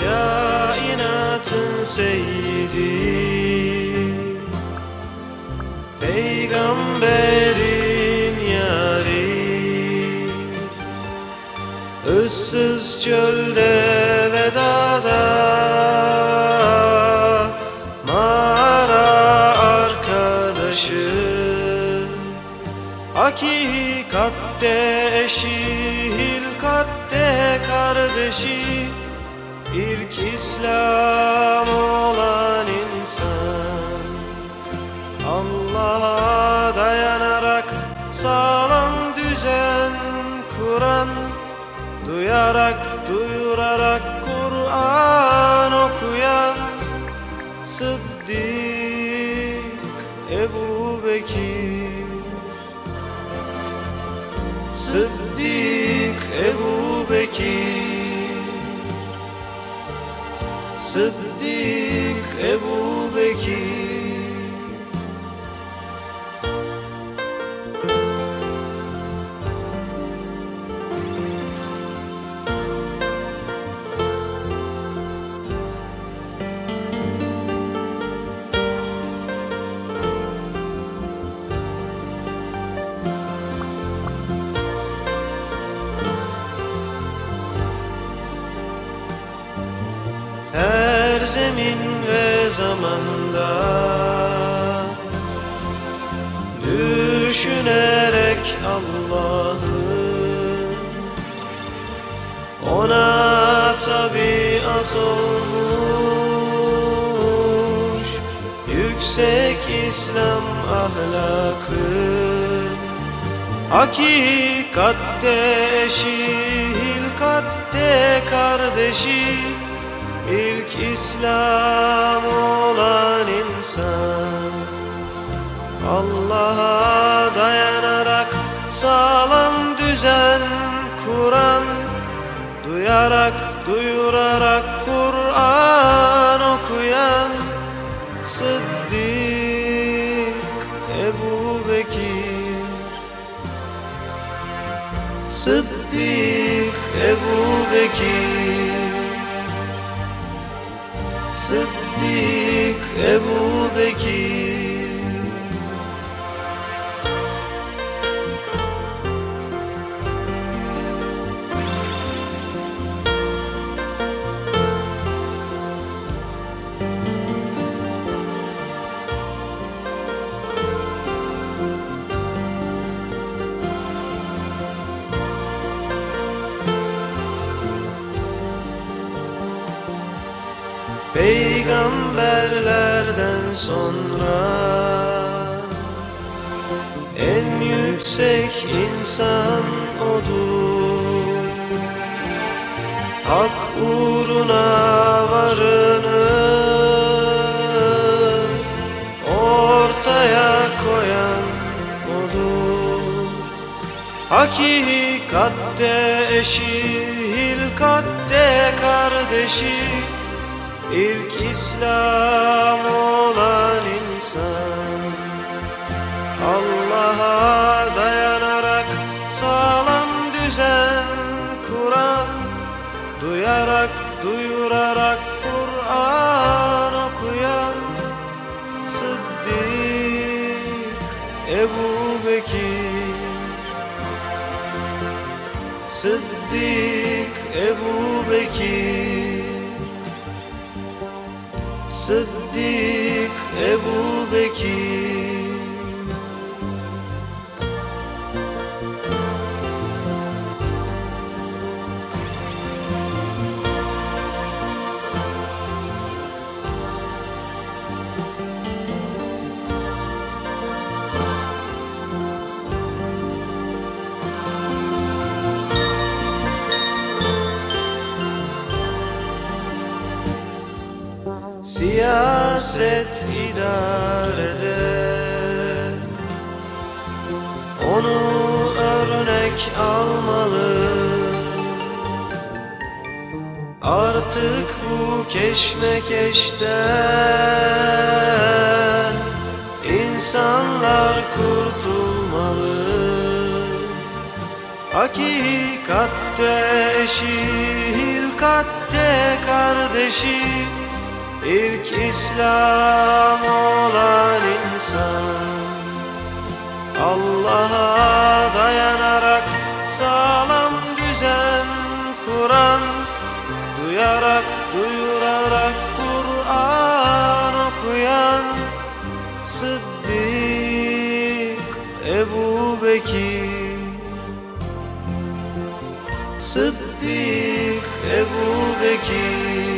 Kainatın seyyidi Peygamberin yari. Issız çölde vedada arkadaşı Hakikatte eşi Hilkatte kardeşi İlk İslam olan insan. Allah'a dayanarak sağlam düzen kuran Duyarak duyurarak Kur'an okuyan Sıddık Sıddık Ebu Bekir. Sıddık Ebu Bekir zemin ve zamanda. Düşünerek Allah'ı Ona tabiat olmuş. Yüksek İslam ahlakı Hakikatte eşi, hilkatte kardeşi İlk İslam olan insan. Allah'a dayanarak sağlam düzen kuran Duyarak duyurarak Kur'an okuyan Sıddık Ebu Bekir. Sıddık Ebu Bekir Sıddık Ebu Bekir Peygamberlerden sonra En yüksek insan odur. Hak uğruna varını Ortaya koyan odur. Hakikatte eşi, hilkatte kardeşi İlk İslam olan insan. Allah'a dayanarak sağlam düzen kuran Duyarak duyurarak Kur'an okuyan Sıddık Ebu Bekir. Sıddık Ebu Bekir Sıddık Ebu Bekir Siyaset idarede. Onu örnek almalı. Artık bu keşmekeşten insanlar kurtulmalı. Hakikatte eşi, hilkatte kardeşi İlk İslam olan insan Allah'a dayanarak sağlam düzen kuran Duyarak duyurarak Kur'an okuyan Sıddık Ebu Bekir. Sıddık Ebu Bekir